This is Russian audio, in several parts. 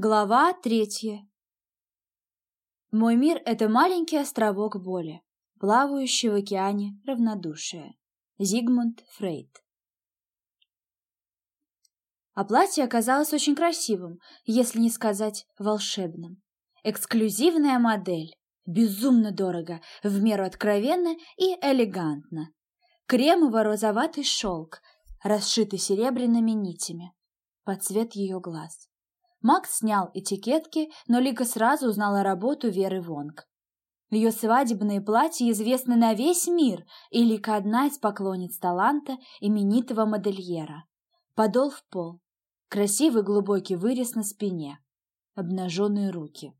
Глава третья. Мой мир — это маленький островок боли, плавающий в океане равнодушия. Зигмунд Фрейд. А платье оказалось очень красивым, если не сказать волшебным. Эксклюзивная модель, безумно дорого, в меру откровенно и элегантно. Кремово-розоватый шелк, расшитый серебряными нитями, под цвет ее глаз. Макс снял этикетки, но Лика сразу узнала работу Веры Вонг. Ее свадебные платья известны на весь мир, и Лика одна из поклонниц таланта именитого модельера. Подол в пол, красивый глубокий вырез на спине, обнаженные руки.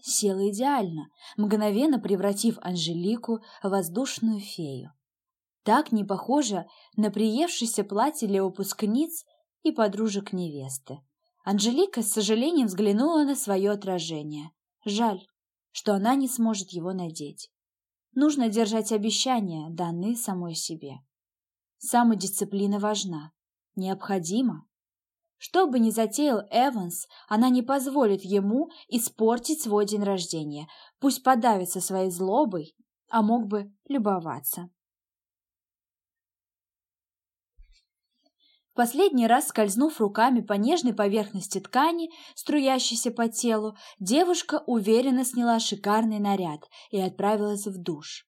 Села идеально, мгновенно превратив Анжелику в воздушную фею. Так не похоже на приевшееся платье для выпускниц и подружек невесты. Анжелика с сожалением взглянула на свое отражение. Жаль, что она не сможет его надеть. Нужно держать обещания, данные самой себе. Самодисциплина важна, необходима. Что бы ни затеял Эванс, она не позволит ему испортить свой день рождения, пусть подавится своей злобой, а мог бы любоваться. Последний раз скользнув руками по нежной поверхности ткани, струящейся по телу, девушка уверенно сняла шикарный наряд и отправилась в душ.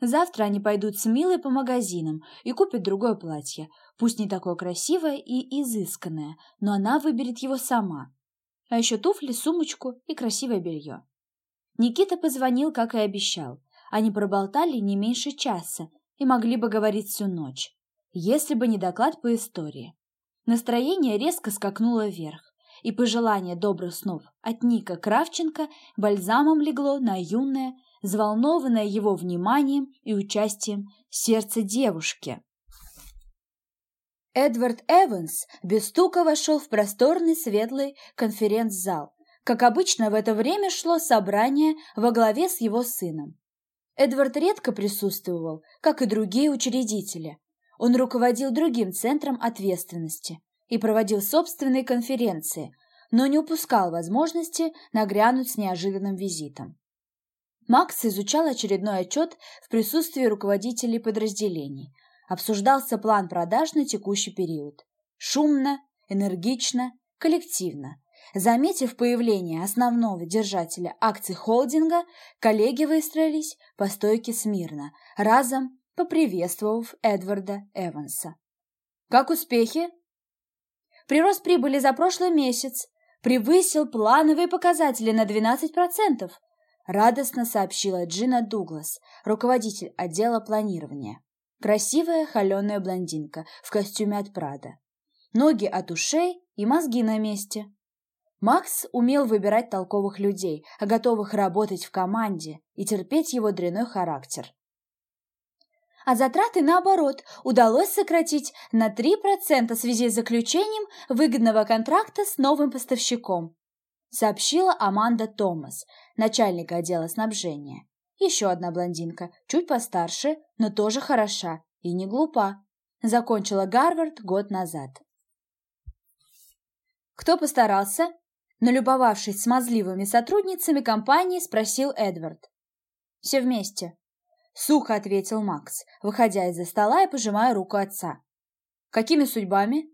Завтра они пойдут с Милой по магазинам и купят другое платье, пусть не такое красивое и изысканное, но она выберет его сама. А еще туфли, сумочку и красивое белье. Никита позвонил, как и обещал. Они проболтали не меньше часа и могли бы говорить всю ночь если бы не доклад по истории. Настроение резко скакнуло вверх, и пожелание добрых снов от Ника Кравченко бальзамом легло на юное, взволнованное его вниманием и участием сердце девушки. Эдвард Эванс без стука вошел в просторный светлый конференц-зал. Как обычно, в это время шло собрание во главе с его сыном. Эдвард редко присутствовал, как и другие учредители, он руководил другим центром ответственности и проводил собственные конференции, но не упускал возможности нагрянуть с неожиданным визитом. Макс изучал очередной отчет в присутствии руководителей подразделений. Обсуждался план продаж на текущий период. Шумно, энергично, коллективно. Заметив появление основного держателя акций холдинга, коллеги выстроились по стойке смирно, разом поприветствовав Эдварда Эванса. «Как успехи?» «Прирост прибыли за прошлый месяц превысил плановые показатели на 12%, радостно сообщила Джина Дуглас, руководитель отдела планирования. Красивая холеная блондинка в костюме от Прада. Ноги от ушей и мозги на месте. Макс умел выбирать толковых людей, готовых работать в команде и терпеть его дряной характер а затраты, наоборот, удалось сократить на 3% в связи с заключением выгодного контракта с новым поставщиком, сообщила Аманда Томас, начальник отдела снабжения. Еще одна блондинка, чуть постарше, но тоже хороша и не глупа. Закончила Гарвард год назад. Кто постарался? Налюбовавшись смазливыми сотрудницами компании, спросил Эдвард. Все вместе, Сухо ответил Макс, выходя из-за стола и пожимая руку отца. «Какими судьбами?»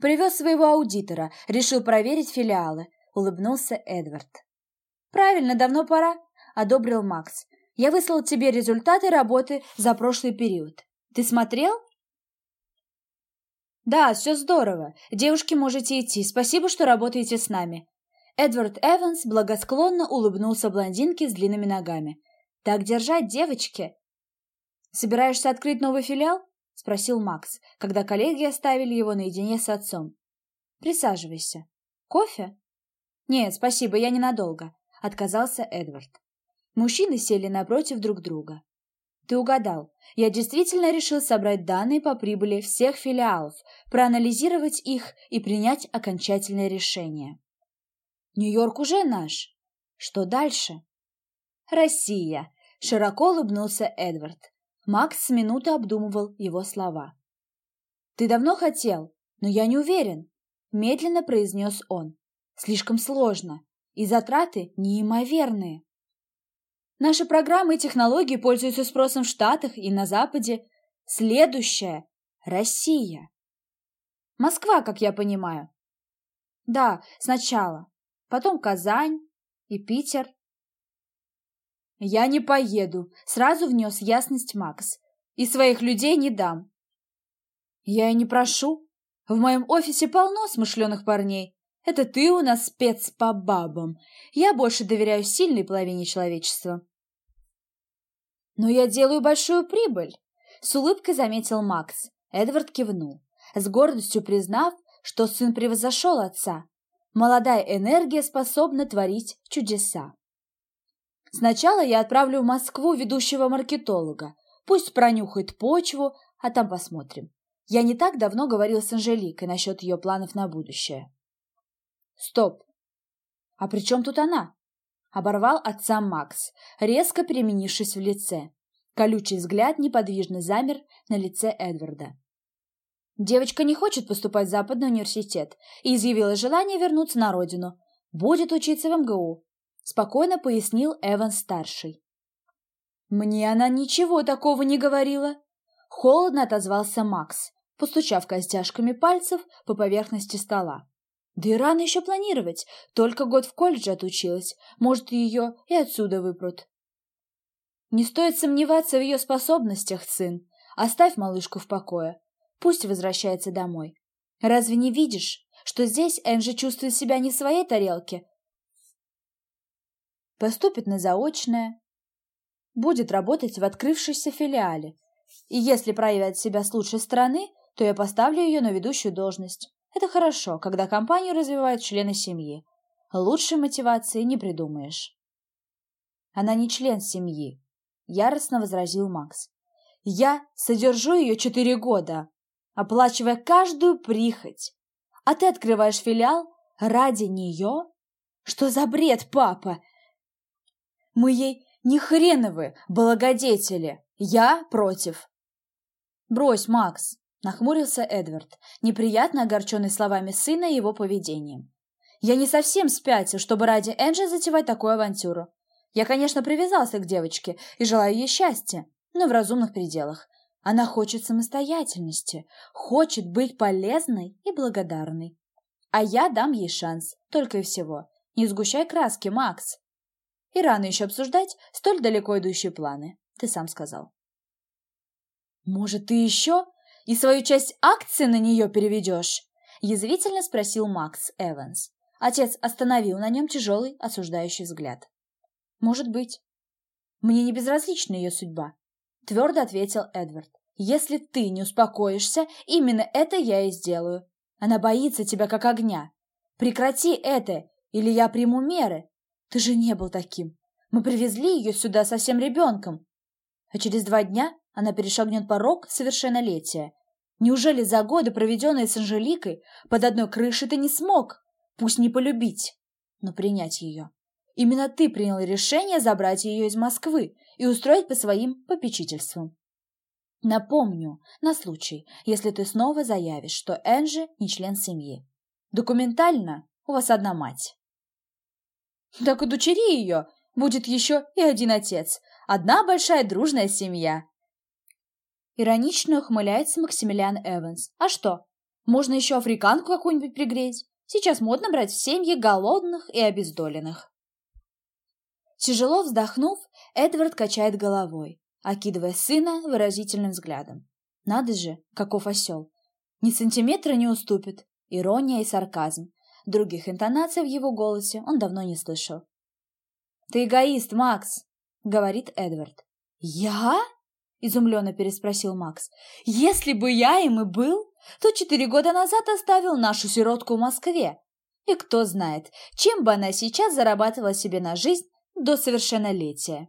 «Привез своего аудитора, решил проверить филиалы», — улыбнулся Эдвард. «Правильно, давно пора», — одобрил Макс. «Я выслал тебе результаты работы за прошлый период. Ты смотрел?» «Да, все здорово. Девушки, можете идти. Спасибо, что работаете с нами». Эдвард Эванс благосклонно улыбнулся блондинке с длинными ногами. Так держать, девочки!» «Собираешься открыть новый филиал?» — спросил Макс, когда коллеги оставили его наедине с отцом. «Присаживайся. Кофе?» «Нет, спасибо, я ненадолго», — отказался Эдвард. Мужчины сели напротив друг друга. «Ты угадал. Я действительно решил собрать данные по прибыли всех филиалов, проанализировать их и принять окончательное решение». «Нью-Йорк уже наш. Что дальше?» «Россия!» — широко улыбнулся Эдвард. Макс с минуты обдумывал его слова. «Ты давно хотел, но я не уверен», — медленно произнес он. Слишком сложно, и затраты неимоверные. Наши программы и технологии пользуются спросом в Штатах и на Западе. Следующая – Россия. Москва, как я понимаю. Да, сначала. Потом Казань и Питер. Я не поеду, сразу внес ясность Макс. И своих людей не дам. Я и не прошу. В моем офисе полно смышленых парней. Это ты у нас спец по бабам. Я больше доверяю сильной половине человечества. Но я делаю большую прибыль, с улыбкой заметил Макс. Эдвард кивнул, с гордостью признав, что сын превзошел отца. Молодая энергия способна творить чудеса. Сначала я отправлю в Москву ведущего маркетолога. Пусть пронюхает почву, а там посмотрим. Я не так давно говорил с Анжеликой насчет ее планов на будущее. Стоп. А при чем тут она? Оборвал отца Макс, резко переменившись в лице. Колючий взгляд неподвижно замер на лице Эдварда. Девочка не хочет поступать в Западный университет и изъявила желание вернуться на родину. Будет учиться в МГУ, спокойно пояснил Эван-старший. Мне она ничего такого не говорила. Холодно отозвался Макс, постучав костяшками пальцев по поверхности стола. Да и рано еще планировать, только год в колледже отучилась, может, ее и отсюда выпрут. Не стоит сомневаться в ее способностях, сын. Оставь малышку в покое. Пусть возвращается домой. Разве не видишь, что здесь Энджи чувствует себя не в своей тарелке? Поступит на заочное, будет работать в открывшейся филиале. И если проявит себя с лучшей стороны, то я поставлю ее на ведущую должность. Это хорошо, когда компанию развивают члены семьи. Лучшей мотивации не придумаешь. Она не член семьи, яростно возразил Макс. Я содержу ее четыре года, оплачивая каждую прихоть. А ты открываешь филиал ради нее? Что за бред, папа? Мы ей не хреновы благодетели. Я против. Брось, Макс, нахмурился Эдвард, неприятно огорченный словами сына и его поведением. Я не совсем спятил, чтобы ради Энджи затевать такую авантюру. Я, конечно, привязался к девочке и желаю ей счастья, но в разумных пределах. Она хочет самостоятельности, хочет быть полезной и благодарной. А я дам ей шанс, только и всего. Не сгущай краски, Макс. И рано еще обсуждать столь далеко идущие планы, ты сам сказал. Может, ты еще и свою часть акций на нее переведешь? Язвительно спросил Макс Эванс. Отец остановил на нем тяжелый, осуждающий взгляд. Может быть. Мне не безразлична ее судьба, твердо ответил Эдвард. Если ты не успокоишься, именно это я и сделаю. Она боится тебя как огня. Прекрати это, или я приму меры. Ты же не был таким. Мы привезли ее сюда совсем ребенком. А через два дня она перешагнет порог совершеннолетия. Неужели за годы, проведенные с Анжеликой, под одной крышей ты не смог, пусть не полюбить, но принять ее? Именно ты принял решение забрать ее из Москвы и устроить по своим попечительствам. Напомню, на случай, если ты снова заявишь, что Энджи не член семьи. Документально у вас одна мать. Так удочери ее, будет еще и один отец. Одна большая дружная семья. Иронично ухмыляется Максимилиан Эванс. А что, можно еще африканку какую-нибудь пригреть? Сейчас модно брать в семьи голодных и обездоленных. Тяжело вздохнув, Эдвард качает головой, окидывая сына выразительным взглядом. Надо же, каков осел. Ни сантиметра не уступит. Ирония и сарказм. Других интонаций в его голосе он давно не слышал. «Ты эгоист, Макс!» — говорит Эдвард. «Я?» — изумленно переспросил Макс. «Если бы я им и был, то четыре года назад оставил нашу сиротку в Москве. И кто знает, чем бы она сейчас зарабатывала себе на жизнь до совершеннолетия.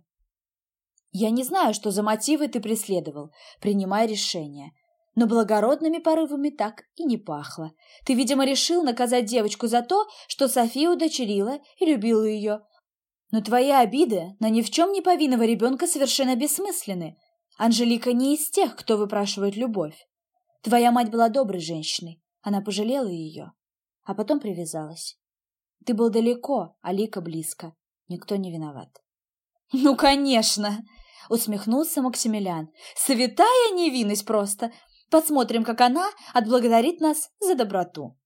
Я не знаю, что за мотивы ты преследовал, принимая решение, но благородными порывами так и не пахло. Ты, видимо, решил наказать девочку за то, что София удочерила и любила ее. Но твои обиды на ни в чем не повинного ребенка совершенно бессмысленны. Анжелика не из тех, кто выпрашивает любовь. Твоя мать была доброй женщиной, она пожалела ее, а потом привязалась. Ты был далеко, а Лика близко. Никто не виноват. «Ну, конечно!» — усмехнулся Максимилиан. «Святая невинность просто! Посмотрим, как она отблагодарит нас за доброту!»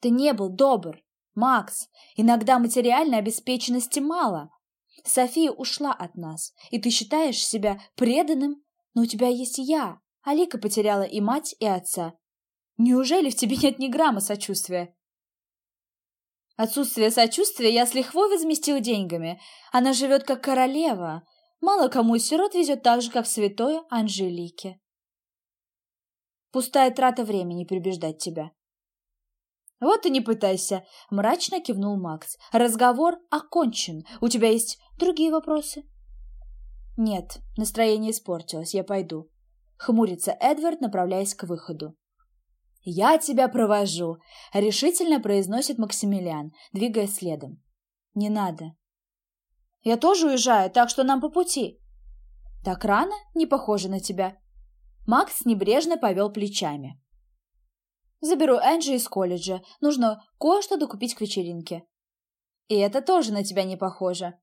«Ты не был добр, Макс! Иногда материальной обеспеченности мало. София ушла от нас, и ты считаешь себя преданным, но у тебя есть я. Алика потеряла и мать, и отца. Неужели в тебе нет ни грамма сочувствия?» Отсутствие сочувствия я с лихвой возместил деньгами. Она живет как королева. Мало кому из сирот везет так же, как святой Анжелике. Пустая трата времени перебеждать тебя. Вот и не пытайся, мрачно кивнул Макс. Разговор окончен. У тебя есть другие вопросы? Нет, настроение испортилось, я пойду. Хмурится Эдвард, направляясь к выходу. «Я тебя провожу», — решительно произносит Максимилиан, двигая следом. «Не надо». «Я тоже уезжаю, так что нам по пути». «Так рано? Не похоже на тебя». Макс небрежно повел плечами. «Заберу Энджи из колледжа. Нужно кое-что докупить к вечеринке». «И это тоже на тебя не похоже».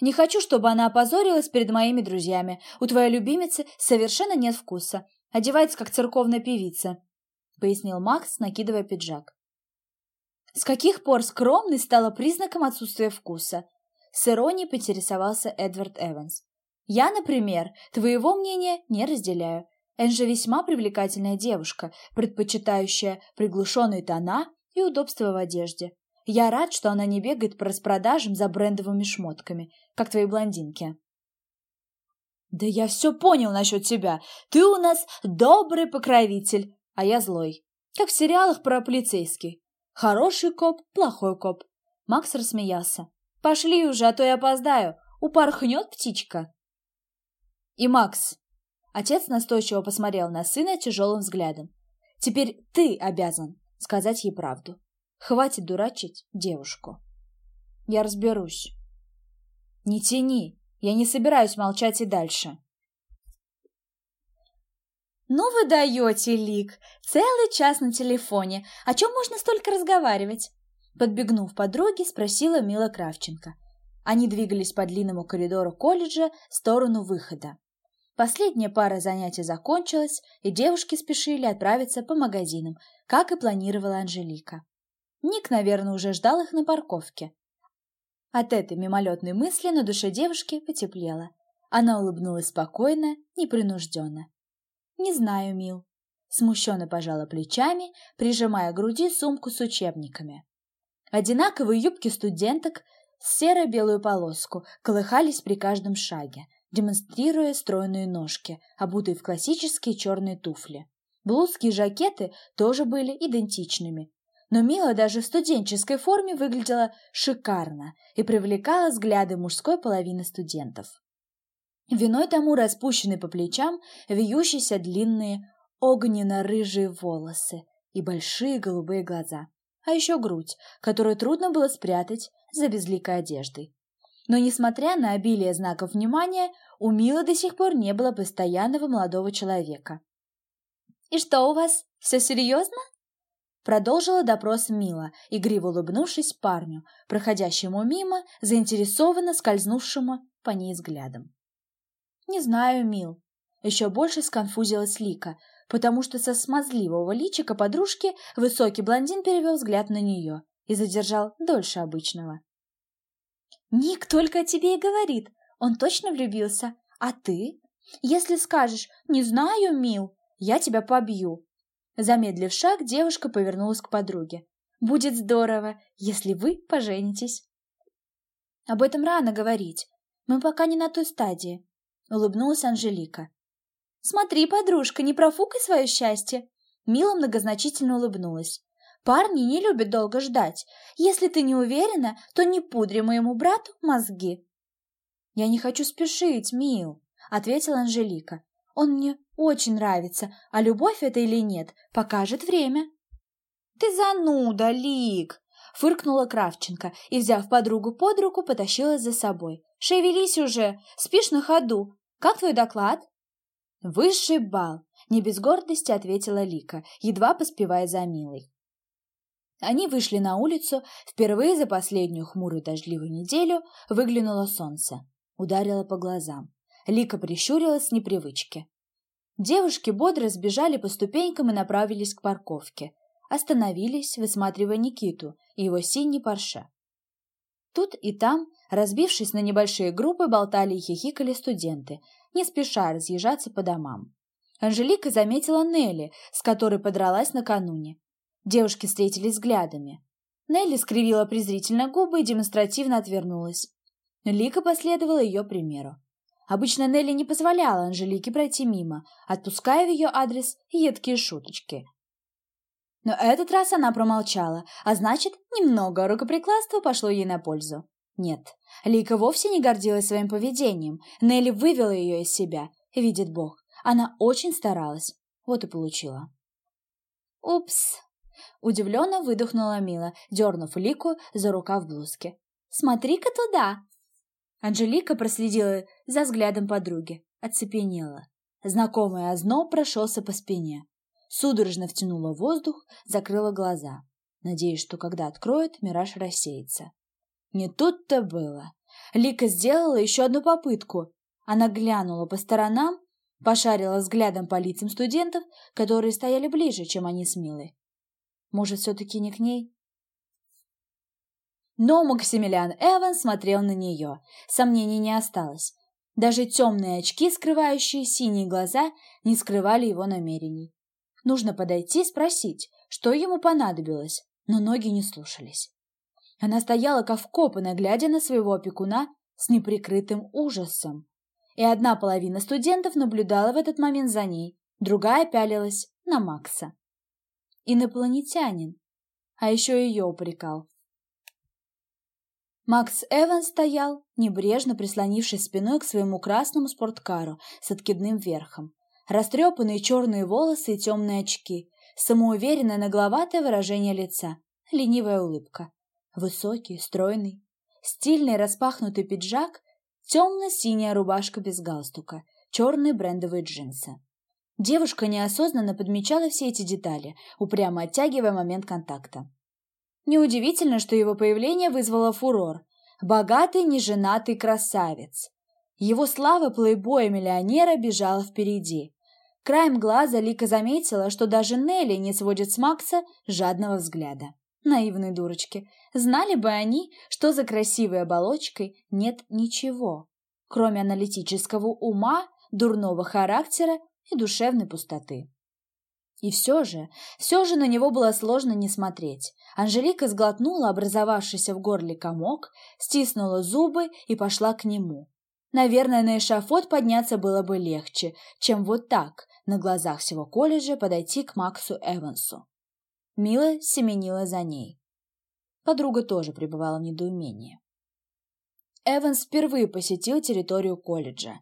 «Не хочу, чтобы она опозорилась перед моими друзьями. У твоей любимицы совершенно нет вкуса. Одевается, как церковная певица. — пояснил Макс, накидывая пиджак. «С каких пор скромность стала признаком отсутствия вкуса?» С иронией поинтересовался Эдвард Эванс. «Я, например, твоего мнения не разделяю. Энжи весьма привлекательная девушка, предпочитающая приглушенные тона и удобство в одежде. Я рад, что она не бегает по распродажам за брендовыми шмотками, как твои блондинки». «Да я все понял насчет тебя. Ты у нас добрый покровитель а я злой. Как в сериалах про полицейский. Хороший коп, плохой коп. Макс рассмеялся. Пошли уже, а то я опоздаю. Упорхнет птичка. И Макс. Отец настойчиво посмотрел на сына тяжелым взглядом. Теперь ты обязан сказать ей правду. Хватит дурачить девушку. Я разберусь. Не тяни. Я не собираюсь молчать и дальше. «Ну вы даете, Лик! Целый час на телефоне. О чем можно столько разговаривать?» Подбегнув подруге, спросила Мила Кравченко. Они двигались по длинному коридору колледжа в сторону выхода. Последняя пара занятий закончилась, и девушки спешили отправиться по магазинам, как и планировала Анжелика. Ник, наверное, уже ждал их на парковке. От этой мимолетной мысли на душе девушки потеплело. Она улыбнулась спокойно, непринужденно. «Не знаю, Мил». Смущенно пожала плечами, прижимая к груди сумку с учебниками. Одинаковые юбки студенток с серо-белую полоску колыхались при каждом шаге, демонстрируя стройные ножки, обутые в классические черные туфли. Блузки и жакеты тоже были идентичными. Но Мила даже в студенческой форме выглядела шикарно и привлекала взгляды мужской половины студентов. Виной тому распущенные по плечам вьющиеся длинные огненно-рыжие волосы и большие голубые глаза, а еще грудь, которую трудно было спрятать за безликой одеждой. Но, несмотря на обилие знаков внимания, у Милы до сих пор не было постоянного молодого человека. «И что у вас, все серьезно?» Продолжила допрос Мила, игриво улыбнувшись парню, проходящему мимо, заинтересованно скользнувшему по ней взглядом. «Не знаю, мил». Еще больше сконфузилась Лика, потому что со смазливого личика подружки высокий блондин перевел взгляд на нее и задержал дольше обычного. «Ник только о тебе и говорит. Он точно влюбился. А ты? Если скажешь «не знаю, мил», я тебя побью». Замедлив шаг, девушка повернулась к подруге. «Будет здорово, если вы поженитесь». «Об этом рано говорить. Мы пока не на той стадии. — улыбнулась Анжелика. «Смотри, подружка, не профукай свое счастье!» Мила многозначительно улыбнулась. «Парни не любят долго ждать. Если ты не уверена, то не пудри моему брату мозги». «Я не хочу спешить, Мил», — ответила Анжелика. «Он мне очень нравится, а любовь это или нет, покажет время». «Ты зануда, Лик!» — фыркнула Кравченко и, взяв подругу под руку, потащила за собой. «Шевелись уже! Спишь на ходу! Как твой доклад?» «Высший бал!» — не без гордости ответила Лика, едва поспевая за Милой. Они вышли на улицу, впервые за последнюю хмурую дождливую неделю выглянуло солнце, ударило по глазам. Лика прищурилась с непривычки. Девушки бодро сбежали по ступенькам и направились к парковке. Остановились, высматривая Никиту и его синий Порше. Тут и там, разбившись на небольшие группы, болтали и хихикали студенты, не спеша разъезжаться по домам. Анжелика заметила Нелли, с которой подралась накануне. Девушки встретились взглядами. Нелли скривила презрительно губы и демонстративно отвернулась. Лика последовала ее примеру. Обычно Нелли не позволяла Анжелике пройти мимо, отпуская в ее адрес едкие шуточки. Но этот раз она промолчала, а значит, немного рукоприкладства пошло ей на пользу. Нет, Лика вовсе не гордилась своим поведением. Нелли вывела ее из себя, видит Бог. Она очень старалась, вот и получила. «Упс!» — удивленно выдохнула Мила, дернув Лику за рукав блузки. «Смотри-ка туда!» Анжелика проследила за взглядом подруги, оцепенела. Знакомый озноб прошелся по спине. Судорожно втянула воздух, закрыла глаза, надеясь, что когда откроет, мираж рассеется. Не тут-то было. Лика сделала еще одну попытку. Она глянула по сторонам, пошарила взглядом по лицам студентов, которые стояли ближе, чем они с Милой. Может, все-таки не к ней? Но Максимилиан Эван смотрел на нее. Сомнений не осталось. Даже темные очки, скрывающие синие глаза, не скрывали его намерений. Нужно подойти спросить, что ему понадобилось, но ноги не слушались. Она стояла как вкопанная, глядя на своего опекуна с неприкрытым ужасом. И одна половина студентов наблюдала в этот момент за ней, другая пялилась на Макса. Инопланетянин. А еще ее упрекал. Макс Эванс стоял, небрежно прислонившись спиной к своему красному спорткару с откидным верхом. Растрепанные черные волосы и темные очки, самоуверенное нагловатое выражение лица, ленивая улыбка. Высокий, стройный, стильный распахнутый пиджак, темно-синяя рубашка без галстука, черные брендовые джинсы. Девушка неосознанно подмечала все эти детали, упрямо оттягивая момент контакта. Неудивительно, что его появление вызвало фурор. Богатый, неженатый красавец. Его слава плейбоя-миллионера бежала впереди. Краем глаза Лика заметила, что даже Нелли не сводит с Макса жадного взгляда. Наивные дурочки. Знали бы они, что за красивой оболочкой нет ничего, кроме аналитического ума, дурного характера и душевной пустоты. И все же, все же на него было сложно не смотреть. Анжелика сглотнула образовавшийся в горле комок, стиснула зубы и пошла к нему. Наверное, на эшафот подняться было бы легче, чем вот так, на глазах всего колледжа, подойти к Максу Эвансу. Мила семенила за ней. Подруга тоже пребывала в недоумении. Эванс впервые посетил территорию колледжа.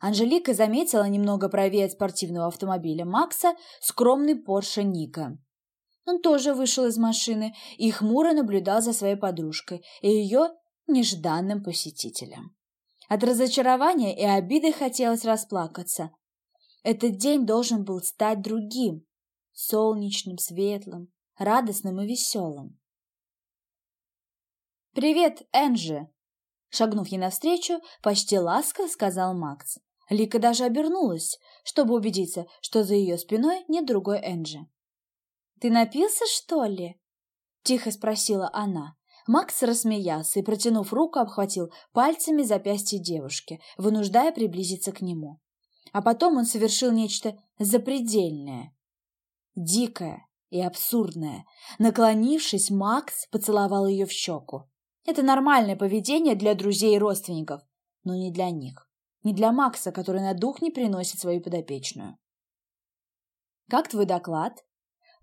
Анжелика заметила немного правее от спортивного автомобиля Макса скромный Порше Ника. Он тоже вышел из машины и хмуро наблюдал за своей подружкой и ее нежданным посетителем. От разочарования и обиды хотелось расплакаться. Этот день должен был стать другим, солнечным, светлым, радостным и веселым. «Привет, Энджи!» Шагнув ей навстречу, почти ласково сказал Макс. Лика даже обернулась, чтобы убедиться, что за ее спиной нет другой Энджи. «Ты напился, что ли?» — тихо спросила она. Макс рассмеялся и, протянув руку, обхватил пальцами запястье девушки, вынуждая приблизиться к нему. А потом он совершил нечто запредельное, дикое и абсурдное. Наклонившись, Макс поцеловал ее в щеку. Это нормальное поведение для друзей и родственников, но не для них. Не для Макса, который на дух не приносит свою подопечную. «Как твой доклад?»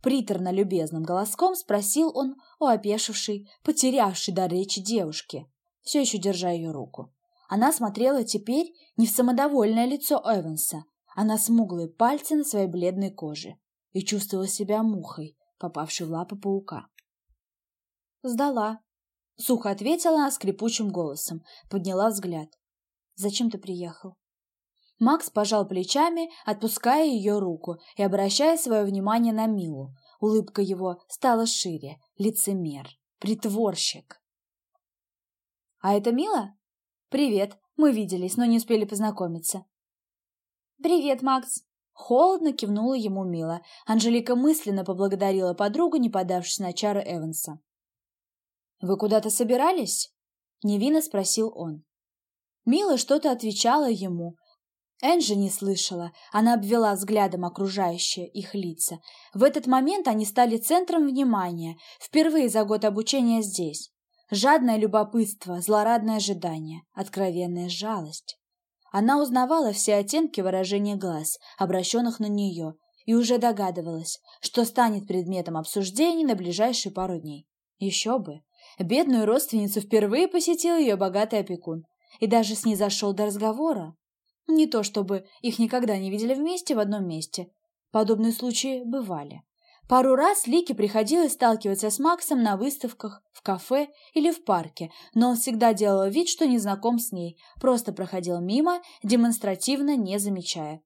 Приторно-любезным голоском спросил он у опешившей, потерявшей до речи девушки, все еще держа ее руку. Она смотрела теперь не в самодовольное лицо Эванса, а на смуглые пальцы на своей бледной коже и чувствовала себя мухой, попавшей в лапы паука. «Сдала», — сухо ответила она скрипучим голосом, подняла взгляд. Зачем ты приехал?» Макс пожал плечами, отпуская ее руку и обращая свое внимание на Милу. Улыбка его стала шире, Лицемер, притворщик. «А это Мила? Привет, мы виделись, но не успели познакомиться». «Привет, Макс!» Холодно кивнула ему Мила. Анжелика мысленно поблагодарила подругу, не подавшись на чары Эванса. «Вы куда-то собирались?» — невинно спросил он. Мила что-то отвечала ему. Энджи не слышала. Она обвела взглядом окружающие их лица. В этот момент они стали центром внимания, впервые за год обучения здесь. Жадное любопытство, злорадное ожидание, откровенная жалость. Она узнавала все оттенки выражения глаз, обращенных на нее, и уже догадывалась, что станет предметом обсуждений на ближайшие пару дней. Еще бы! Бедную родственницу впервые посетил ее богатый опекун и даже снизошел до разговора. Не то чтобы их никогда не видели вместе в одном месте. Подобные случаи бывали. Пару раз Лике приходилось сталкиваться с Максом на выставках, в кафе или в парке, но он всегда делал вид, что не знаком с ней, просто проходил мимо, демонстративно не замечая.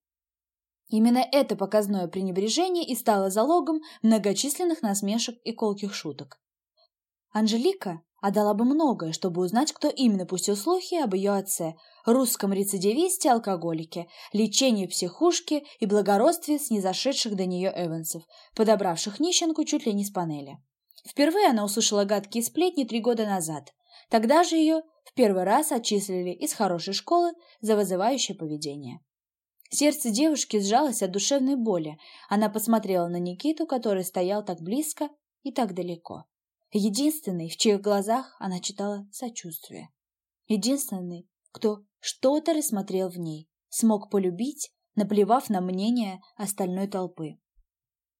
Именно это показное пренебрежение и стало залогом многочисленных насмешек и колких шуток. Анжелика отдала бы многое, чтобы узнать, кто именно пустил слухи об ее отце, русском рецидивисте, алкоголике, лечении психушки и благородстве снизошедших до нее Эвансов, подобравших нищенку чуть ли не с панели. Впервые она услышала гадкие сплетни три года назад. Тогда же ее в первый раз отчислили из хорошей школы за вызывающее поведение. Сердце девушки сжалось от душевной боли. Она посмотрела на Никиту, который стоял так близко и так далеко. Единственный, в чьих глазах она читала сочувствие. Единственный, кто что-то рассмотрел в ней, смог полюбить, наплевав на мнение остальной толпы.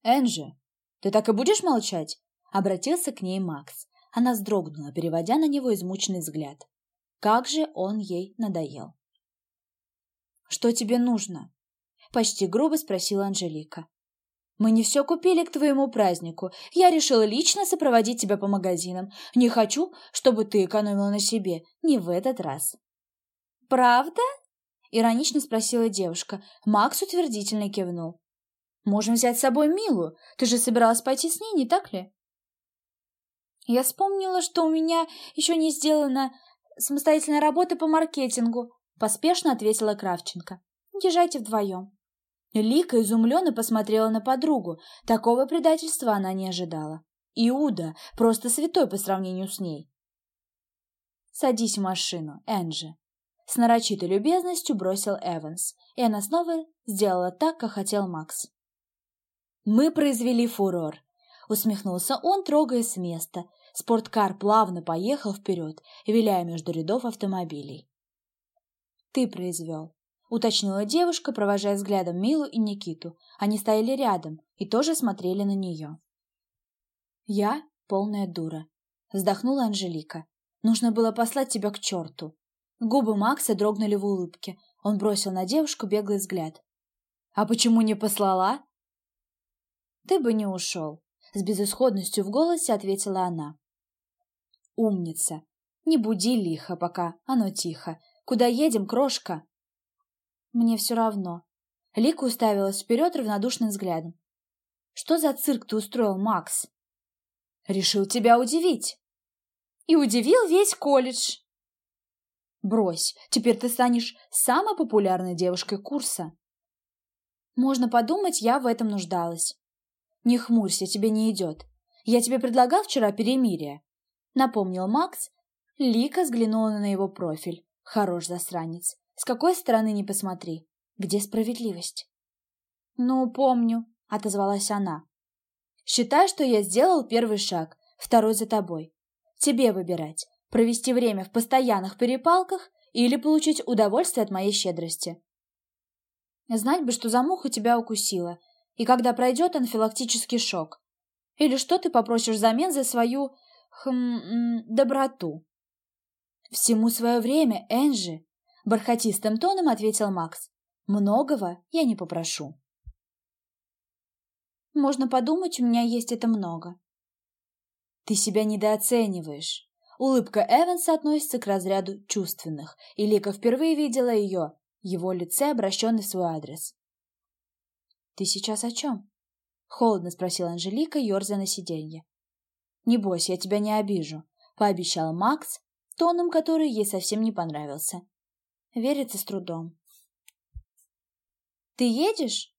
«Энджи, ты так и будешь молчать?» — обратился к ней Макс. Она вздрогнула, переводя на него измученный взгляд. Как же он ей надоел. «Что тебе нужно?» — почти грубо спросила Анжелика. Мы не все купили к твоему празднику. Я решила лично сопроводить тебя по магазинам. Не хочу, чтобы ты экономила на себе. Не в этот раз. Правда? Иронично спросила девушка. Макс утвердительно кивнул. Можем взять с собой Милу. Ты же собиралась пойти с ней, не так ли? Я вспомнила, что у меня еще не сделана самостоятельная работа по маркетингу, поспешно ответила Кравченко. Езжайте вдвоем. Лика изумленно посмотрела на подругу. Такого предательства она не ожидала. Иуда просто святой по сравнению с ней. «Садись в машину, Энджи», — с нарочитой любезностью бросил Эванс, и она снова сделала так, как хотел Макс. «Мы произвели фурор», — усмехнулся он, трогаясь с места. Спорткар плавно поехал вперед, виляя между рядов автомобилей. «Ты произвел», — уточнила девушка, провожая взглядом Милу и Никиту. Они стояли рядом и тоже смотрели на нее. «Я полная дура», — вздохнула Анжелика. «Нужно было послать тебя к черту». Губы Макса дрогнули в улыбке. Он бросил на девушку беглый взгляд. «А почему не послала?» «Ты бы не ушел», — с безысходностью в голосе ответила она. «Умница! Не буди лихо пока, оно тихо. Куда едем, крошка?» Мне все равно. Лика уставилась вперед равнодушным взглядом. Что за цирк ты устроил, Макс? Решил тебя удивить. И удивил весь колледж. Брось, теперь ты станешь самой популярной девушкой курса. Можно подумать, я в этом нуждалась. Не хмурься, тебе не идет. Я тебе предлагал вчера перемирие. Напомнил Макс. Лика взглянула на его профиль. Хорош засранец. С какой стороны не посмотри. Где справедливость? Ну, помню, отозвалась она. Считай, что я сделал первый шаг, второй за тобой. Тебе выбирать, провести время в постоянных перепалках или получить удовольствие от моей щедрости. Знать бы, что за муха тебя укусила, и когда пройдет анфилактический шок. Или что ты попросишь взамен за свою, хм, доброту. Всему свое время, Энжи, Бархатистым тоном ответил Макс. Многого я не попрошу. Можно подумать, у меня есть это много. Ты себя недооцениваешь. Улыбка Эванса относится к разряду чувственных, и Лика впервые видела ее, его лице, обращенное в свой адрес. «Ты сейчас о чем?» — холодно спросила Анжелика, ерзая на сиденье. «Не бойся, я тебя не обижу», — пообещал Макс, тоном который ей совсем не понравился. Верится с трудом. «Ты едешь?»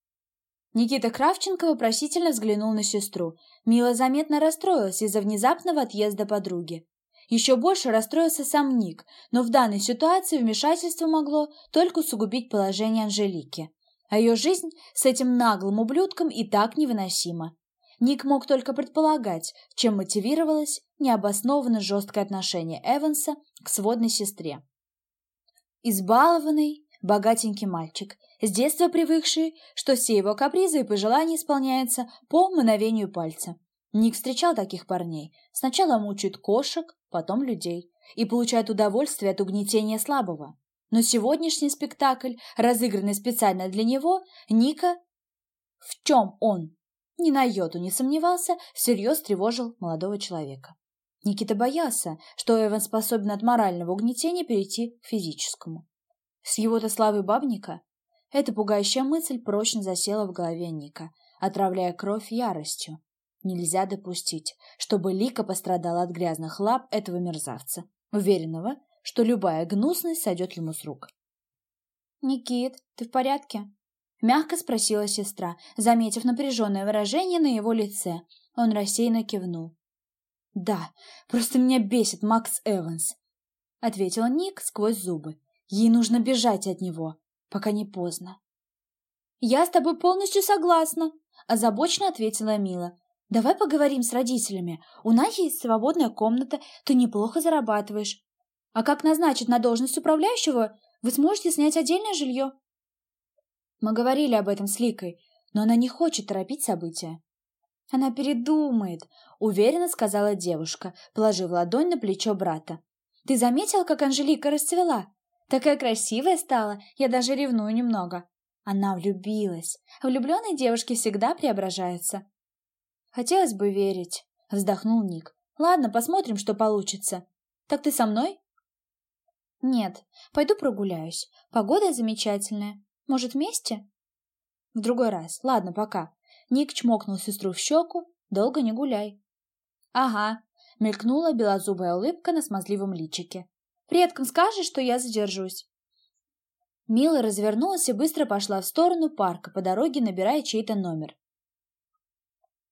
Никита Кравченко вопросительно взглянул на сестру. Мила заметно расстроилась из-за внезапного отъезда подруги. Еще больше расстроился сам Ник, но в данной ситуации вмешательство могло только усугубить положение Анжелики. А ее жизнь с этим наглым ублюдком и так невыносима. Ник мог только предполагать, чем мотивировалось необоснованно жесткое отношение Эванса к сводной сестре. Избалованный, богатенький мальчик, с детства привыкший, что все его капризы и пожелания исполняются по мановению пальца. Ник встречал таких парней. Сначала мучают кошек, потом людей, и получают удовольствие от угнетения слабого. Но сегодняшний спектакль, разыгранный специально для него, Ника, в чем он, ни на йоту не сомневался, всерьез тревожил молодого человека. Никита боялся, что Эван способен от морального угнетения перейти к физическому. С его-то славы бабника эта пугающая мысль прочно засела в голове Ника, отравляя кровь яростью. Нельзя допустить, чтобы Лика пострадала от грязных лап этого мерзавца, уверенного, что любая гнусность сойдет ему с рук. «Никит, ты в порядке?» — мягко спросила сестра, заметив напряженное выражение на его лице. Он рассеянно кивнул. «Да, просто меня бесит Макс Эванс», — ответил Ник сквозь зубы. «Ей нужно бежать от него, пока не поздно». «Я с тобой полностью согласна», — озабоченно ответила Мила. «Давай поговорим с родителями. У нас есть свободная комната, ты неплохо зарабатываешь. А как назначить на должность управляющего, вы сможете снять отдельное жилье». Мы говорили об этом с Ликой, но она не хочет торопить события. Она передумает, уверенно сказала девушка, положив ладонь на плечо брата. Ты заметил, как Анжелика расцвела? Такая красивая стала, я даже ревную немного. Она влюбилась. Влюбленные девушки всегда преображаются. Хотелось бы верить, вздохнул Ник. Ладно, посмотрим, что получится. Так ты со мной? Нет, пойду прогуляюсь. Погода замечательная. Может, вместе? В другой раз. Ладно, пока. Ник чмокнул сестру в щеку. Долго не гуляй. Ага, мелькнула белозубая улыбка на смазливом личике. Предкам скажешь, что я задержусь. Мила развернулась и быстро пошла в сторону парка, по дороге набирая чей-то номер.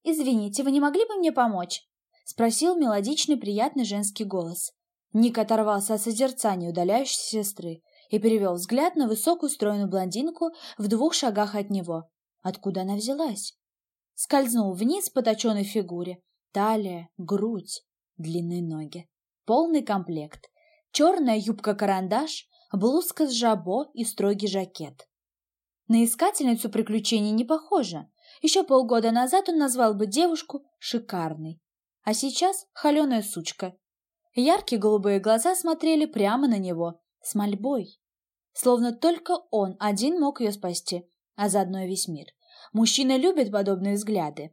«Извините, вы не могли бы мне помочь?» — спросил мелодичный приятный женский голос. Ник оторвался от созерцания удаляющейся сестры и перевел взгляд на высокую стройную блондинку в двух шагах от него. Откуда она взялась? Скользнул вниз по точенной фигуре. Талия, грудь, длинные ноги. Полный комплект. Черная юбка-карандаш, блузка с жабо и строгий жакет. На искательницу приключений не похоже. Еще полгода назад он назвал бы девушку шикарной. А сейчас холеная сучка. Яркие голубые глаза смотрели прямо на него, с мольбой. Словно только он один мог ее спасти, а заодно и весь мир. Мужчина любит подобные взгляды.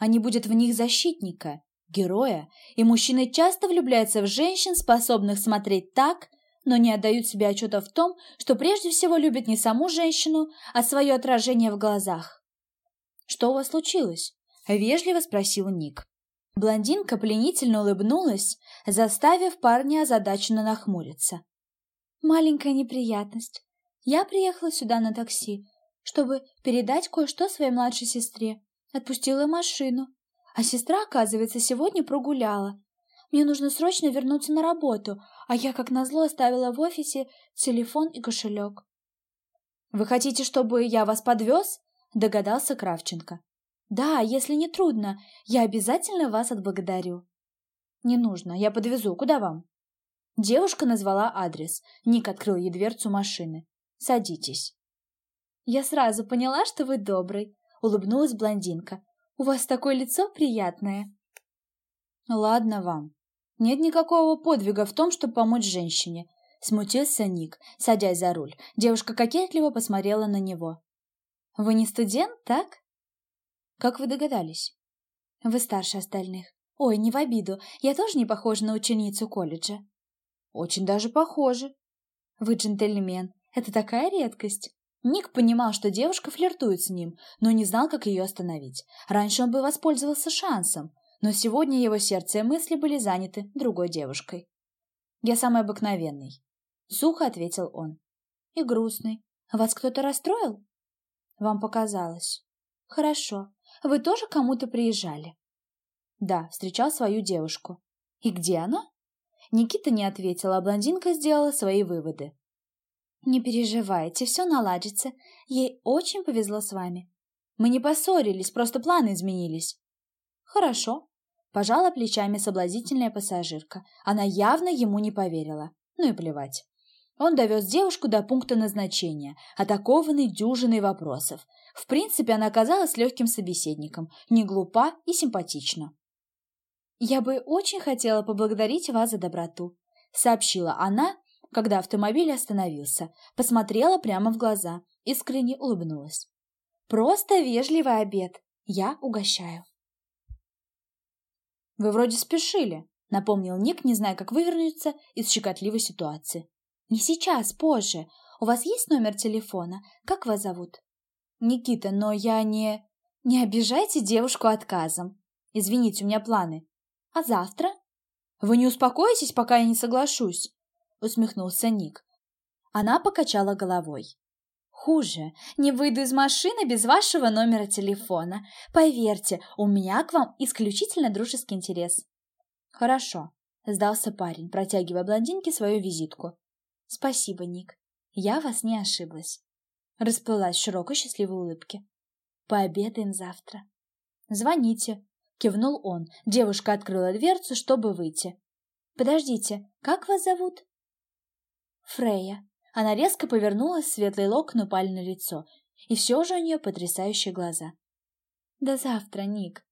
Не будет в них защитника, героя, и мужчины часто влюбляются в женщин, способных смотреть так, но не отдают себе отчета в том, что прежде всего любят не саму женщину, а свое отражение в глазах. «Что у вас случилось?» — вежливо спросил Ник. Блондинка пленительно улыбнулась, заставив парня озадаченно нахмуриться. Маленькая неприятность. Я приехала сюда на такси, чтобы передать кое-что своей младшей сестре. Отпустила машину. А сестра, оказывается, сегодня прогуляла. Мне нужно срочно вернуться на работу, а я, как назло, оставила в офисе телефон и кошелек. «Вы хотите, чтобы я вас подвез?» — догадался Кравченко. «Да, если не трудно, я обязательно вас отблагодарю». «Не нужно, я подвезу. Куда вам?» Девушка назвала адрес. Ник открыл ей дверцу машины. «Садитесь». «Я сразу поняла, что вы добрый», — улыбнулась блондинка. «У вас такое лицо приятное». «Ладно вам. Нет никакого подвига в том, чтобы помочь женщине», — смутился Ник, садясь за руль. Девушка кокетливо посмотрела на него. «Вы не студент, так?» «Как вы догадались?» «Вы старше остальных. Ой, не в обиду, я тоже не похожа на ученицу колледжа». Очень даже похожи. Вы джентльмен. Это такая редкость. Ник понимал, что девушка флиртует с ним, но не знал, как ее остановить. Раньше он бы воспользовался шансом, но сегодня его сердце и мысли были заняты другой девушкой. «Я самый обыкновенный», — сухо ответил он. «И грустный. Вас кто-то расстроил?» «Вам показалось». «Хорошо. Вы тоже кому-то приезжали?» «Да, встречал свою девушку». «И где она?» Никита не ответил, а блондинка сделала свои выводы. «Не переживайте, все наладится. Ей очень повезло с вами. Мы не поссорились, просто планы изменились». «Хорошо», — пожала плечами соблазнительная пассажирка. Она явно ему не поверила. Ну и плевать. Он довез девушку до пункта назначения, атакованный дюжиной вопросов. В принципе, она оказалась легким собеседником, не глупа и симпатична. «Я бы очень хотела поблагодарить вас за доброту», — сообщила она, когда автомобиль остановился, посмотрела прямо в глаза, искренне улыбнулась. «Просто вежливый обед. Я угощаю». «Вы вроде спешили», — напомнил Ник, не зная, как вывернуться из щекотливой ситуации. «Не сейчас, позже. У вас есть номер телефона? Как вас зовут?» «Никита, но я не...» «Не обижайте девушку отказом. Извините, у меня планы. А завтра?» «Вы не успокоитесь, пока я не соглашусь?» — усмехнулся Ник. Она покачала головой. «Хуже. Не выйду из машины без вашего номера телефона. Поверьте, у меня к вам исключительно дружеский интерес». «Хорошо», — сдался парень, протягивая блондинке свою визитку. «Спасибо, Ник. Я вас не ошиблась». Расплылась в широкой счастливой улыбке. «Пообедаем завтра». «Звоните», — кивнул он. Девушка открыла дверцу, чтобы выйти. «Подождите, как вас зовут?» Фрея. Она резко повернулась, светлый локон упали на лицо, и все же у нее потрясающие глаза. «До завтра, Ник»,